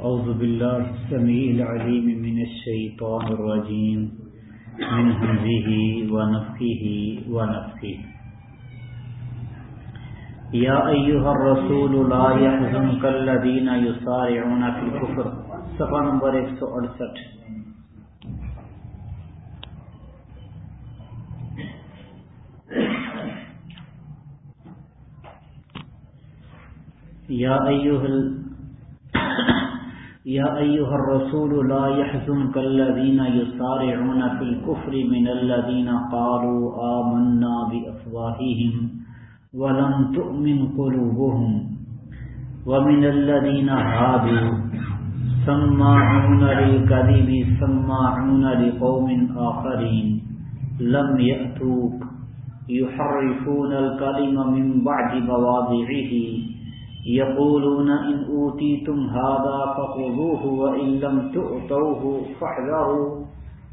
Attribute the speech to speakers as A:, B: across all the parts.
A: أعوذ بالله السميع العليم من الشيطان الرجيم، من همزه ونفخه ونفخه. يا أيها الرسول، لا يحزنك الذين يسارعون في الكفر. صفحة نمبر 168 يا أيها يا أيها الرسول لا يحزنك الذين يسارعون في الكفر من الذين قالوا آمنا بأفواههم ولم تؤمن قلوبهم ومن الذين هادوا سماعون للكذب، سماعون لقوم آخرين لم يأتوك، يحرفون الكلم من بعد مواضعه يقولون إن أوتيتم هذا فخذوه وإن لم تؤتوه فاحذروا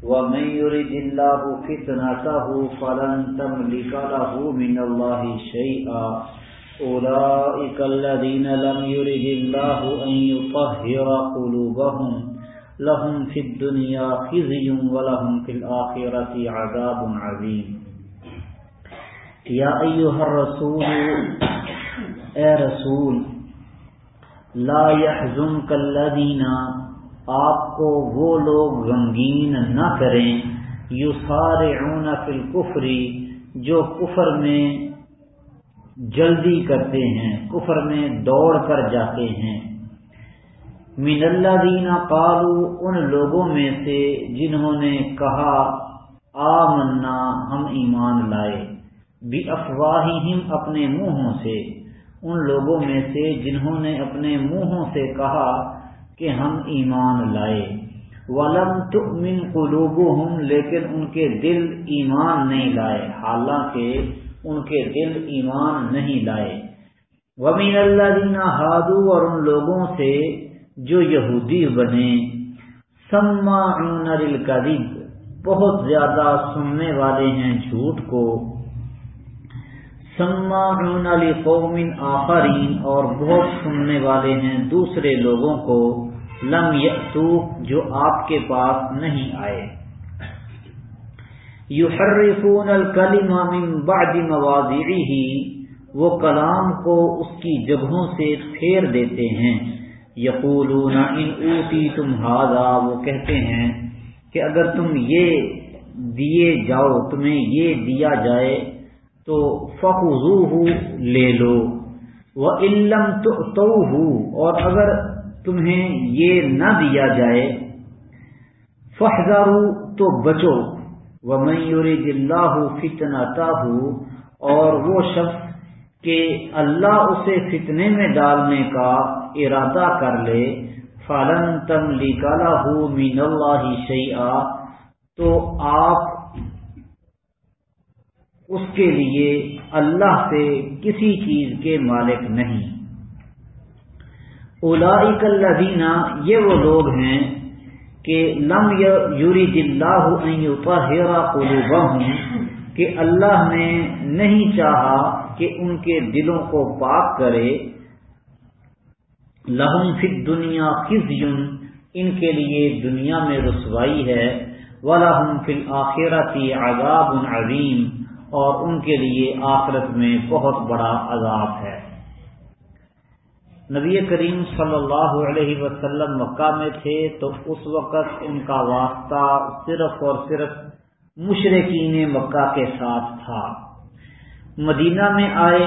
A: ومن يرد الله فتنته فلن تملك له من الله شيئا. أولئك الذين لم يرد الله أن يطهر قلوبهم. لهم في الدنيا خزي ولهم في الآخرة عذاب عظيم. يا أيها الرسول اے رسول، لا يحزنك الذين، آپ کو وہ لوگ غمگین نہ کریں یسارعون فی الکفر جو کفر میں جلدی کرتے ہیں، کفر میں دوڑ کر جاتے ہیں۔ من اللہ دینا قالو ان لوگوں میں سے جنہوں نے کہا، آمنا، ہم ایمان لائے۔ بھی افواہہم، اپنے منہوں سے۔ ان لوگوں میں سے جنہوں نے اپنے منہوں سے کہا کہ ہم ایمان لائے۔ ولم تؤمن قلوبهم، لیکن ان کے دل ایمان نہیں لائے۔ حالانکہ ان کے دل ایمان نہیں لائے۔ ومن الذین ہادو اور ان لوگوں سے جو یہودی بنے۔ سماعون للکذب بہت زیادہ سننے والے ہیں جھوٹ کو۔ سماعون لقوم آخرین، اور بہت سننے والے ہیں دوسرے لوگوں کو، لم یأتوک جو آپ کے پاس نہیں آئے۔ یحرفون الکلم من بعد مواضعه وہ کلام کو اس کی جگہوں سے پھیر دیتے ہیں۔ یقولون، ان اوتی تم وہ کہتے ہیں کہ اگر تم یہ دیے جاؤ، تمہیں یہ دیا جائے تو فخذوه لے لو۔ وَإِن تُؤْتَوْهُ، اور اگر تمہیں یہ نہ دیا جائے فحذروا تو بچو۔ وَمَن يُرِدِ اللَّهُ فِتْنَتَهُ، اور وہ شخص کہ اللہ اسے فتنے میں ڈالنے کا ارادہ کر لے، فَلَن تَمْلِكَ لَهُ مِنَ اللَّهِ شَيْئًا۔ تو آپ اس کے لیے اللہ سے کسی چیز کے مالک نہیں۔ اولائک الذین، یہ وہ لوگ ہیں کہ لم یرید اللہ ان یطہر قلوبہم، کہ اللہ نے نہیں چاہا کہ ان کے دلوں کو پاک کرے۔ لہم فی الدنیا خزی ان کے لیے دنیا میں رسوائی ہے۔ وَلَهُمْ فِي الْآخِرَةِ عَذَابٌ عَظِيمٌ اور ان کے لیے آخرت میں بہت بڑا عذاب ہے۔ نبی کریم صلی اللہ علیہ وسلم مکہ میں تھے تو اس وقت ان کا واسطہ صرف اور صرف مشرقین مکہ کے ساتھ تھا۔ مدینہ میں آئے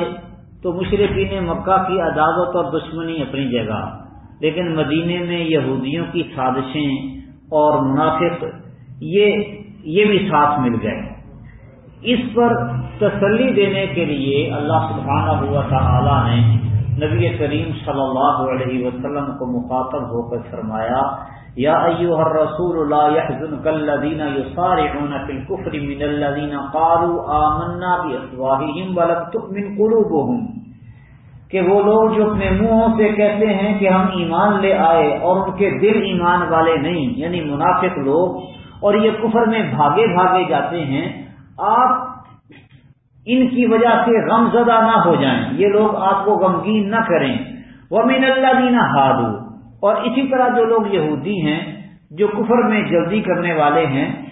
A: تو مشرقین مکہ کی عداوت اور دشمنی اپنی جگہ، لیکن مدینے میں یہودیوں کی سازشیں اور منافق یہ یہ بھی ساتھ مل گئے۔ اس پر تسلی دینے کے لیے اللہ سبحانہ ہوا تعالی نے نبی کریم صلی اللہ علیہ وسلم کو مخاطب ہو کر فرمایا، یا ایوہ الرسول لا يحزنك الذين يصارعون في الكفر من الذين قالوا آمنا بأفواههم ولم تؤمن قلوبهم کہ وہ لوگ جو اپنے منہوں سے کہتے ہیں کہ ہم ایمان لے آئے اور ان کے دل ایمان والے نہیں یعنی منافق لوگ، اور یہ کفر میں بھاگے بھاگے جاتے ہیں آپ ان کی وجہ سے غم زدہ نہ ہو جائیں۔ یہ لوگ آپ کو غمگین نہ کریں۔ وہ مین اللہ دینا ہادو اور اسی طرح جو لوگ یہودی ہیں، جو کفر میں جلدی کرنے والے ہیں،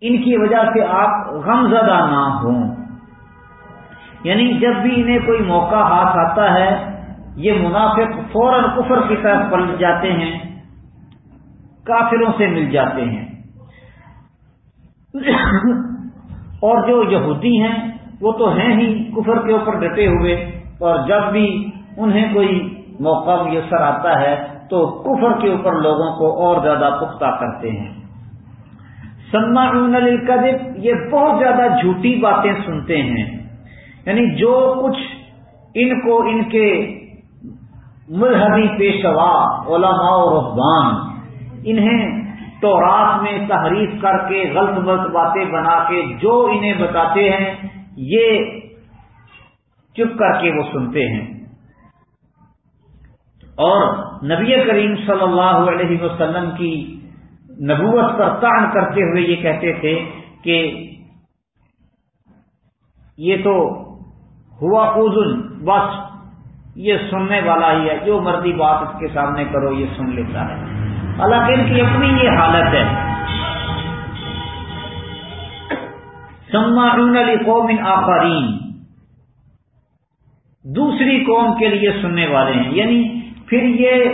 A: ان کی وجہ سے آپ غم زدہ نہ ہوں۔ یعنی جب بھی انہیں کوئی موقع ہاتھ آتا ہے، یہ منافق فوراً کفر کی طرف پلٹ جاتے ہیں، کافروں سے مل جاتے ہیں۔ اور جو یہودی ہیں، وہ تو ہیں ہی کفر کے اوپر ڈٹے ہوئے، اور جب بھی انہیں کوئی موقع میسر آتا ہے، تو کفر کے اوپر لوگوں کو اور زیادہ پختہ کرتے ہیں۔ سما القدب یہ بہت زیادہ جھوٹی باتیں سنتے ہیں۔ یعنی جو کچھ ان کو ان کے ملحدی پیشوا، علماء و رحبان انہیں تو رات میں تحریف کر کے غلط غلط باتیں بنا کے جو انہیں بتاتے ہیں، یہ چپ کر کے وہ سنتے ہیں۔ اور نبی کریم صلی اللہ علیہ وسلم کی نبوت پر تعن کرتے ہوئے یہ کہتے تھے کہ یہ تو ہوا ازن بس یہ سننے والا ہی ہے، جو مرضی بات اس کے سامنے کرو یہ سن لیتا ہے۔ حالانکہ ان کی اپنی یہ حالت ہے۔ سما علی قوم آفرین دوسری قوم کے لیے سننے والے ہیں۔ یعنی پھر یہ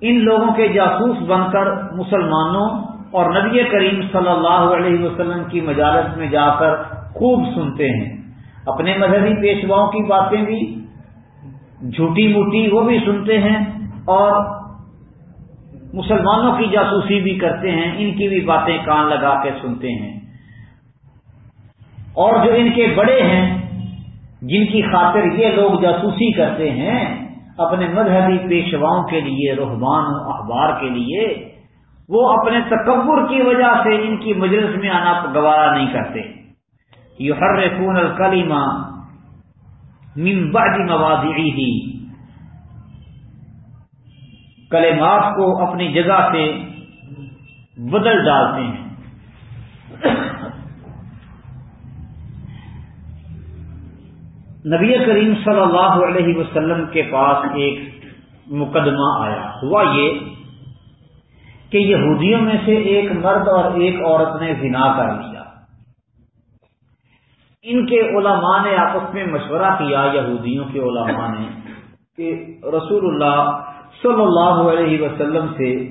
A: ان لوگوں کے جاسوس بن کر مسلمانوں اور نبی کریم صلی اللہ علیہ وسلم کی مجالت میں جا کر خوب سنتے ہیں۔ اپنے مذہبی پیشواؤں کی باتیں بھی جھوٹی موٹی وہ بھی سنتے ہیں اور مسلمانوں کی جاسوسی بھی کرتے ہیں، ان کی بھی باتیں کان لگا کے سنتے ہیں۔ اور جو ان کے بڑے ہیں، جن کی خاطر یہ لوگ جاسوسی کرتے ہیں، اپنے مذہبی پیشواؤں کے لیے رحمان و اخبار کے لیے، وہ اپنے تکبر کی وجہ سے ان کی مجلس میں آنا گوارا نہیں کرتے۔ یہ ہر خون الکلیما ممبادی موادی کلمات کو اپنی جگہ سے بدل ڈالتے ہیں۔ نبی کریم صلی اللہ علیہ وسلم کے پاس ایک مقدمہ آیا۔ ہوا یہ کہ یہودیوں میں سے ایک مرد اور ایک عورت نے زنا کر لیا۔ ان کے علماء نے آپس میں مشورہ کیا، یہودیوں کے علماء نے، کہ رسول اللہ صلی اللہ علیہ وسلم سے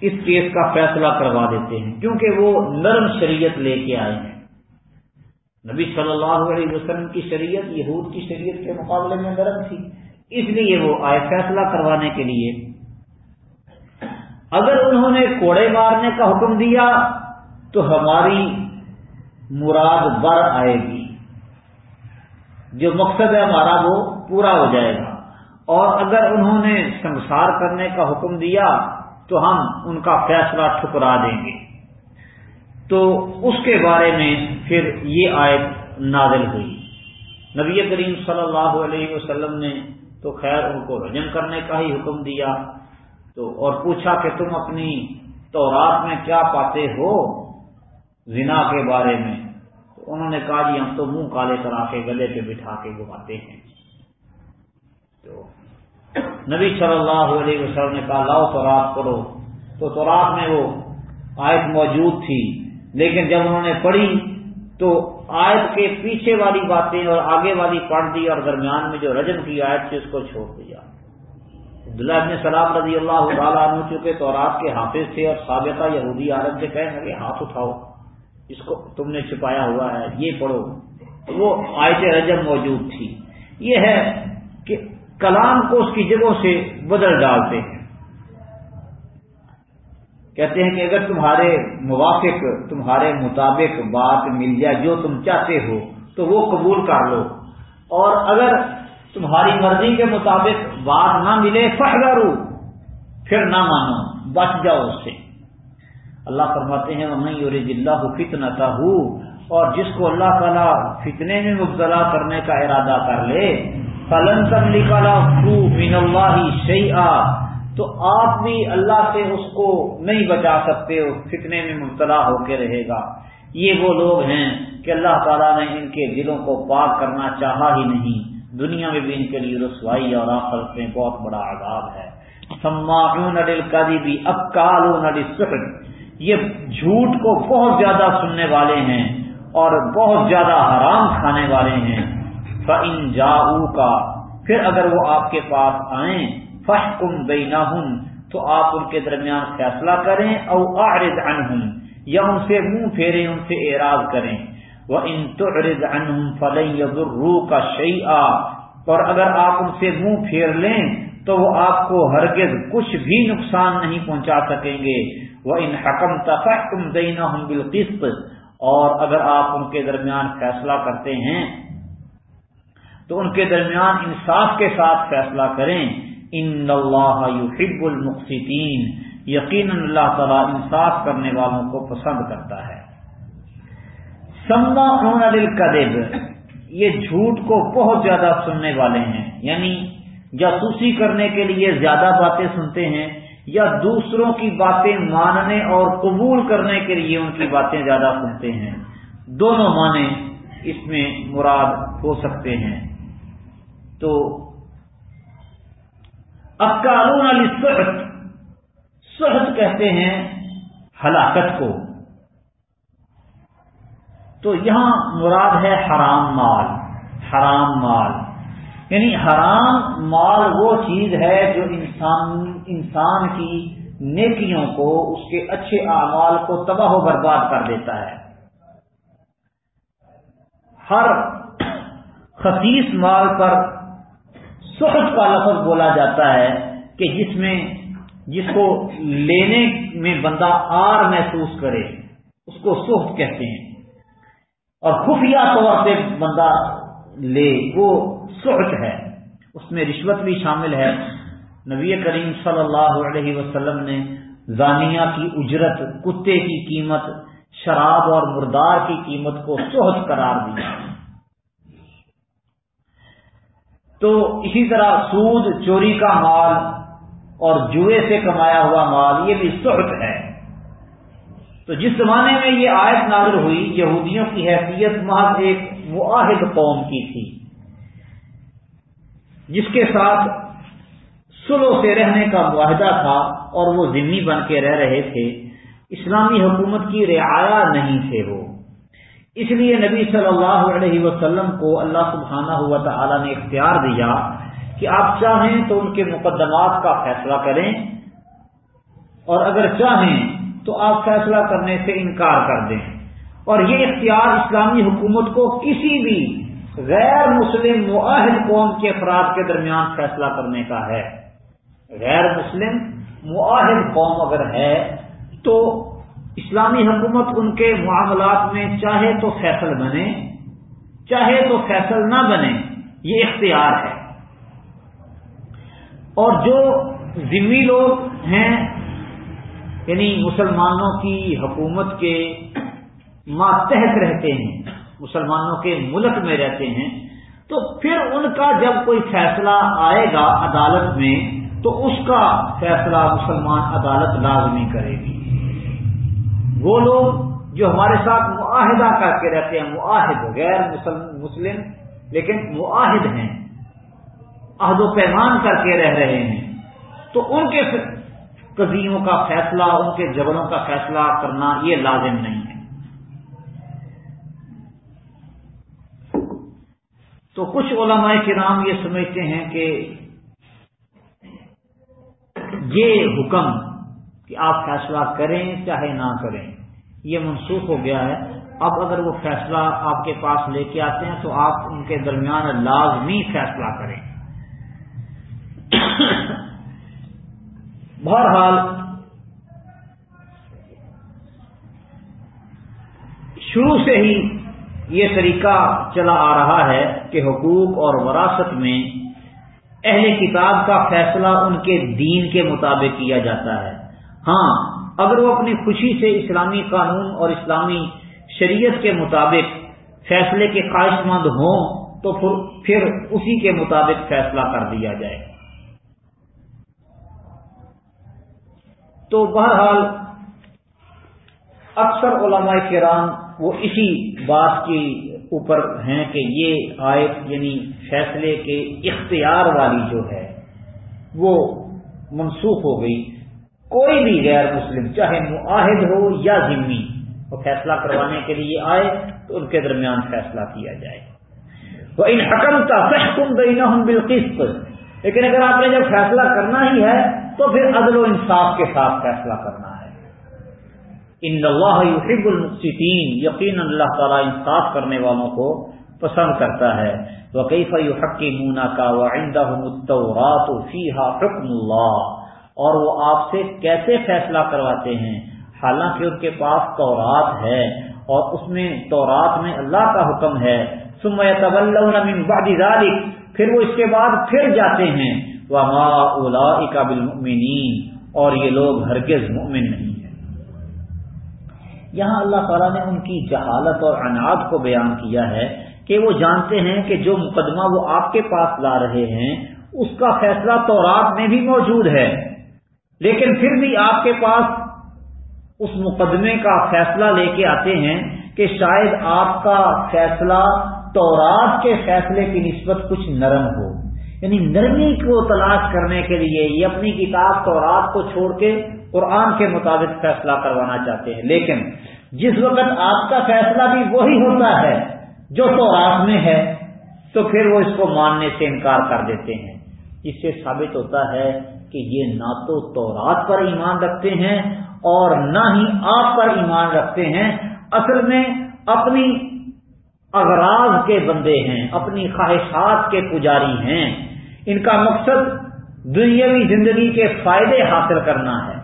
A: اس کیس کا فیصلہ کروا دیتے ہیں، کیونکہ وہ نرم شریعت لے کے آئے ہیں۔ نبی صلی اللہ علیہ وسلم کی شریعت، یہود کی شریعت کے مقابلے میں نرم تھی۔ اس لیے وہ آئے فیصلہ کروانے کے لیے۔ اگر انہوں نے کوڑے مارنے کا حکم دیا، تو ہماری مراد بر آئے گی۔ جو مقصد ہے ہمارا، وہ پورا ہو جائے گا۔ اور اگر انہوں نے سنسار کرنے کا حکم دیا تو ہم ان کا فیصلہ ٹھکرا دیں گے۔ تو اس کے بارے میں پھر یہ آیت نازل ہوئی۔ نبی کریم صلی اللہ علیہ وسلم نے تو خیر ان کو رجن کرنے کا ہی حکم دیا۔ تو اور پوچھا کہ تم اپنی تورات میں کیا پاتے ہو زنا کے بارے میں؟ تو انہوں نے کہا جی ہم تو منہ کالے کرا کے گلے پہ بٹھا کے گواتے ہیں۔ تو نبی صلی اللہ علیہ وسلم نے کہا، لاؤ تو رات کرو تو تورات میں وہ آیت موجود تھی، لیکن جب انہوں نے پڑھی تو آیت کے پیچھے والی باتیں اور آگے والی پڑھ دی اور درمیان میں جو رجم کی آیت تھی، اس کو چھوڑ دیا۔ عبداللہ ابن سلام رضی اللہ تعالیٰ عنہ چکے تو رات کے حافظ تھے اور سابقہ یہودی عالم سے کہیں کہ ہاتھ اٹھاؤ، اس کو تم نے چھپایا ہوا ہے، یہ پڑھو۔ وہ آیت رجم موجود تھی۔ یہ ہے کہ کلام کو اس کی جگہوں سے بدل ڈالتے ہیں۔ کہتے ہیں کہ اگر تمہارے موافق، تمہارے مطابق بات مل جائے جو تم چاہتے ہو، تو وہ قبول کر لو۔ اور اگر تمہاری مرضی کے مطابق بات نہ ملے فخرو پھر نہ مانو، بچ جاؤ اس سے۔ اللہ فرماتے ہیں میں اور ضلع کو فتنتا ہوں اور جس کو اللہ تعالیٰ فتنے میں مبتلا کرنے کا ارادہ کر لے فلن تم من اللہ تو آپ بھی اللہ سے اس کو نہیں بچا سکتے فتنے میں مبتلا ہو کے رہے گا۔ یہ وہ لوگ ہیں کہ اللہ تعالیٰ نے ان کے دلوں کو پاک کرنا چاہا ہی نہیں۔ دنیا میں بھی ان کے لیے رسوائی اور آخرت میں بہت بڑا عذاب ہے۔ سماعون اکالون یہ جھوٹ کو بہت زیادہ سننے والے ہیں اور بہت زیادہ حرام کھانے والے ہیں۔ فن جاؤ کا پھر اگر وہ آپ کے پاس آئیں فش کم تو آپ ان کے درمیان فیصلہ کریں او اعرض عنہم یا ان سے منہ پھیرے ان سے اعراض کریں۔ وہ ان تعرض عنہم فلن یضرو کا شیئا اور اگر آپ ان سے منہ پھیر لیں، تو وہ آپ کو ہرگز کچھ بھی نقصان نہیں پہنچا سکیں گے۔ وہ ان حکم تفحکم بینہم بالقسط، اور اگر آپ ان کے درمیان فیصلہ کرتے ہیں تو ان کے درمیان انصاف کے ساتھ فیصلہ کریں۔ ان اللہ یحب المقسطین۔ یقیناً اللہ تعالیٰ انصاف کرنے والوں کو پسند کرتا ہے۔ سما دل کدب یہ جھوٹ کو بہت زیادہ سننے والے ہیں۔ یعنی جاسوسی کرنے کے لیے زیادہ باتیں سنتے ہیں یا دوسروں کی باتیں ماننے اور قبول کرنے کے لیے ان کی باتیں زیادہ سنتے ہیں۔ دونوں معنی اس میں مراد ہو سکتے ہیں۔ تو اکالون علی سحت سحت کہتے ہیں ہلاکت کو۔ تو یہاں مراد ہے حرام مال حرام مال۔ یعنی حرام مال وہ چیز ہے جو انسان انسان کی نیکیوں کو، اس کے اچھے اعمال کو تباہ و برباد کر دیتا ہے۔ ہر خصیص مال پر سخت کا لفظ بولا جاتا ہے کہ جس میں جس کو لینے میں بندہ آر محسوس کرے، اس کو سخت کہتے ہیں۔ اور خفیہ طور سے بندہ لے، وہ سخت ہے۔ اس میں رشوت بھی شامل ہے۔ نبی کریم صلی اللہ علیہ وسلم نے زانیہ کی اجرت، کتے کی قیمت، شراب اور مردار کی قیمت کو سہت قرار دیا۔ تو اسی طرح سود، چوری کا مال اور جوئے سے کمایا ہوا مال، یہ بھی سخت ہے۔ تو جس زمانے میں یہ آیت نازل ہوئی، یہودیوں کی حیثیت محض ایک معاہد قوم کی تھی، جس کے ساتھ سلو سے رہنے کا معاہدہ تھا اور وہ ذمہ بن کے رہ رہے تھے، اسلامی حکومت کی رعایا نہیں تھے وہ۔ اس لیے نبی صلی اللہ علیہ وسلم کو اللہ سبحانہ ہوا تعالی نے اختیار دیا کہ آپ چاہیں تو ان کے مقدمات کا فیصلہ کریں اور اگر چاہیں تو آپ فیصلہ کرنے سے انکار کر دیں۔ اور یہ اختیار اسلامی حکومت کو کسی بھی غیر مسلم معاہد قوم کے افراد کے درمیان فیصلہ کرنے کا ہے۔ غیر مسلم معاہد قوم اگر ہے تو اسلامی حکومت ان کے معاملات میں چاہے تو فیصل بنے، چاہے تو فیصل نہ بنے، یہ اختیار ہے۔ اور جو ذمی لوگ ہیں یعنی مسلمانوں کی حکومت کے ماتحت رہتے ہیں، مسلمانوں کے ملک میں رہتے ہیں، تو پھر ان کا جب کوئی فیصلہ آئے گا عدالت میں، تو اس کا فیصلہ مسلمان عدالت لازمی کرے گی۔ وہ لوگ جو ہمارے ساتھ معاہدہ کر کے رہتے ہیں، معاہد غیر مسلم لیکن معاہد ہیں، عہد و پیمان کر کے رہ رہے ہیں۔ تو ان کے قزیوں کا فیصلہ، ان کے جبروں کا فیصلہ کرنا یہ لازم نہیں ہے۔ تو کچھ علماء کے نام یہ سمجھتے ہیں کہ یہ حکم کہ آپ فیصلہ کریں چاہے نہ کریں۔ یہ منسوخ ہو گیا ہے۔ اب اگر وہ فیصلہ آپ کے پاس لے کے آتے ہیں تو آپ ان کے درمیان لازمی فیصلہ کریں۔ بہرحال شروع سے ہی یہ طریقہ چلا آ رہا ہے کہ حقوق اور وراثت میں اہل کتاب کا فیصلہ ان کے دین کے مطابق کیا جاتا ہے۔ ہاں اگر وہ اپنی خوشی سے اسلامی قانون اور اسلامی شریعت کے مطابق فیصلے کے خواہش مند ہوں، تو پھر اسی کے مطابق فیصلہ کر دیا جائے۔ تو بہرحال اکثر علماء کرام وہ اسی بات کے اوپر ہیں کہ یہ آیت یعنی فیصلے کے اختیار والی جو ہے، وہ منسوخ ہو گئی۔ کوئی بھی غیر مسلم، چاہے معاہد ہو یا ذمی وہ فیصلہ کروانے کے لیے آئے تو ان کے درمیان فیصلہ کیا جائے۔ وہ ان حکم کا فحکم بینا بالقسط۔ لیکن اگر آپ نے جب فیصلہ کرنا ہی ہے تو پھر عدل و انصاف کے ساتھ فیصلہ کرنا ہے۔ ان اللہ یحب المقسطین یقین اللہ تعالیٰ انصاف کرنے والوں کو پسند کرتا ہے۔ وہ کئی فی حقی مونا کا وہ آئندہ متورات حکم اللہ اور وہ آپ سے کیسے فیصلہ کرواتے ہیں؟ حالانکہ ان کے پاس تورات ہے اور اس میں تورات میں اللہ کا حکم ہے۔ سمے طبل بعد ذلك، پھر وہ اس کے بعد پھر جاتے ہیں۔ وہ ما اولا اکابل اور یہ لوگ ہرگز مؤمن نہیں یہاں اللہ تعالیٰ نے ان کی جہالت اور اناج کو بیان کیا ہے کہ وہ جانتے ہیں کہ جو مقدمہ وہ آپ کے پاس لا رہے ہیں، اس کا فیصلہ تو رات میں بھی موجود ہے۔ لیکن پھر بھی آپ کے پاس اس مقدمے کا فیصلہ لے کے آتے ہیں کہ شاید آپ کا فیصلہ تورات کے فیصلے کی نسبت کچھ نرم ہو۔ یعنی نرمی کو تلاش کرنے کے لیے یہ اپنی کتاب تورات کو چھوڑ کے قرآن کے مطابق فیصلہ کروانا چاہتے ہیں۔ لیکن جس وقت آپ کا فیصلہ بھی وہی ہوتا ہے جو تورات میں ہے، تو پھر وہ اس کو ماننے سے انکار کر دیتے ہیں۔ اس سے ثابت ہوتا ہے کہ یہ نہ تو تورات پر ایمان رکھتے ہیں اور نہ ہی آپ پر ایمان رکھتے ہیں۔ اصل میں اپنی اغراض کے بندے ہیں، اپنی خواہشات کے پجاری ہیں۔ ان کا مقصد دنیاوی زندگی کے فائدے حاصل کرنا ہے۔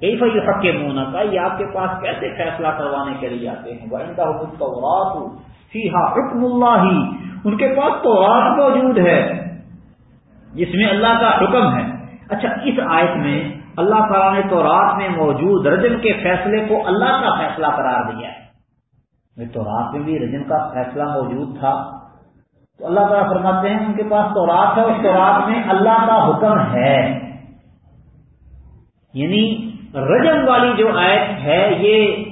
A: کئی حق کے مونا کا یہ آپ کے پاس کیسے فیصلہ کروانے کے لیے آتے ہیں؟ ان کا حکم تو فیحا حکم اللہ ہی ان کے پاس تو رات موجود ہے۔ جس میں اللہ کا حکم ہے۔ اچھا اس آیت میں اللہ تعالیٰ نے تو رات میں موجود رجن کے فیصلے کو اللہ کا فیصلہ قرار دیا ہے۔ تو رات میں بھی رجن کا فیصلہ موجود تھا۔ تو اللہ تعالیٰ فرماتے ہیں، ان کے پاس تو رات ہے، اس تورات میں اللہ کا حکم ہے۔ یعنی رجم والی جو آیت ہے، یہ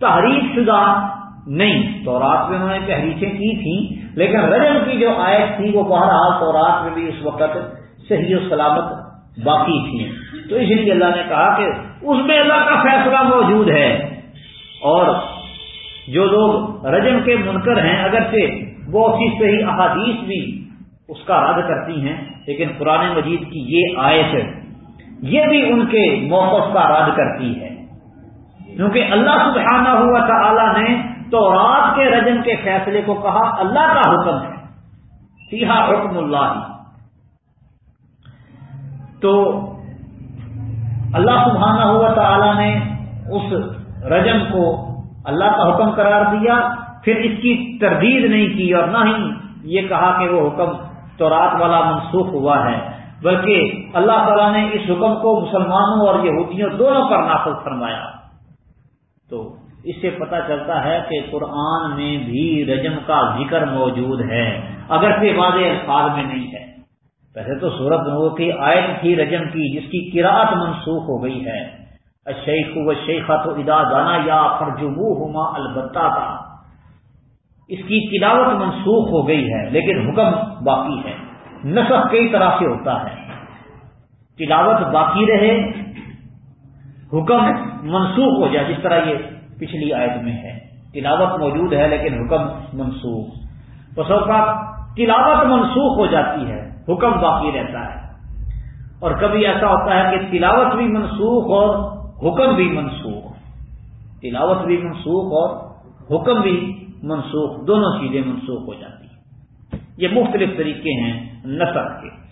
A: تحریف شدہ نہیں۔ تو رات میں انہوں نے تحریفیں کی تھیں۔ لیکن رجم کی جو آیت تھی وہ بہرحال تو رات میں بھی اس وقت صحیح و سلامت باقی تھی۔ تو اس لیے اللہ نے کہا کہ اس میں اللہ کا فیصلہ موجود ہے۔ اور جو لوگ رجم کے منکر ہیں، اگرچہ وہ اسی صحیح احادیث بھی اس کا رد کرتی ہیں، لیکن قرآن مجید کی یہ آیت یہ بھی ان کے موقف کا رد کرتی ہے۔ کیونکہ اللہ سبحانہ ہوا تھا نے تو رات کے رجم کے فیصلے کو کہا، اللہ کا حکم ہے۔ سیاح حکم اللہ۔ تو اللہ سبحانہ ہوا تعالی نے اس رجم کو اللہ کا حکم قرار دیا۔ پھر اس کی تردید نہیں کی اور نہ ہی یہ کہا کہ وہ حکم تو رات والا منسوخ ہوا ہے۔ بلکہ اللہ تعالیٰ نے اس حکم کو مسلمانوں اور یہودیوں دونوں پر نافذ فرمایا۔ تو اس سے پتا چلتا ہے کہ قرآن میں بھی رجم کا ذکر موجود ہے، اگر سے واضح الفاظ میں نہیں ہے۔ ویسے تو سورت نو کی آیت تھی رجم کی، جس کی کراط منسوخ ہو گئی ہے۔ شیخ و شیخا تو ادا دانا یا فرجمو ہما البتہ تھا اس کی تلاوت منسوخ ہو گئی ہے، لیکن حکم باقی ہے۔ نسخ کئی طرح سے ہوتا ہے۔ تلاوت باقی رہے، حکم منسوخ ہو جائے، جس طرح یہ پچھلی آیت میں ہے۔ تلاوت موجود ہے لیکن حکم منسوخ۔ بس اوقات تلاوت منسوخ ہو جاتی ہے، حکم باقی رہتا ہے۔ اور کبھی ایسا ہوتا ہے کہ تلاوت بھی منسوخ اور حکم بھی منسوخ۔ تلاوت بھی منسوخ اور حکم بھی منسوخ، دونوں چیزیں منسوخ ہو جاتی ہیں۔ یہ مختلف طریقے ہیں نسل کے۔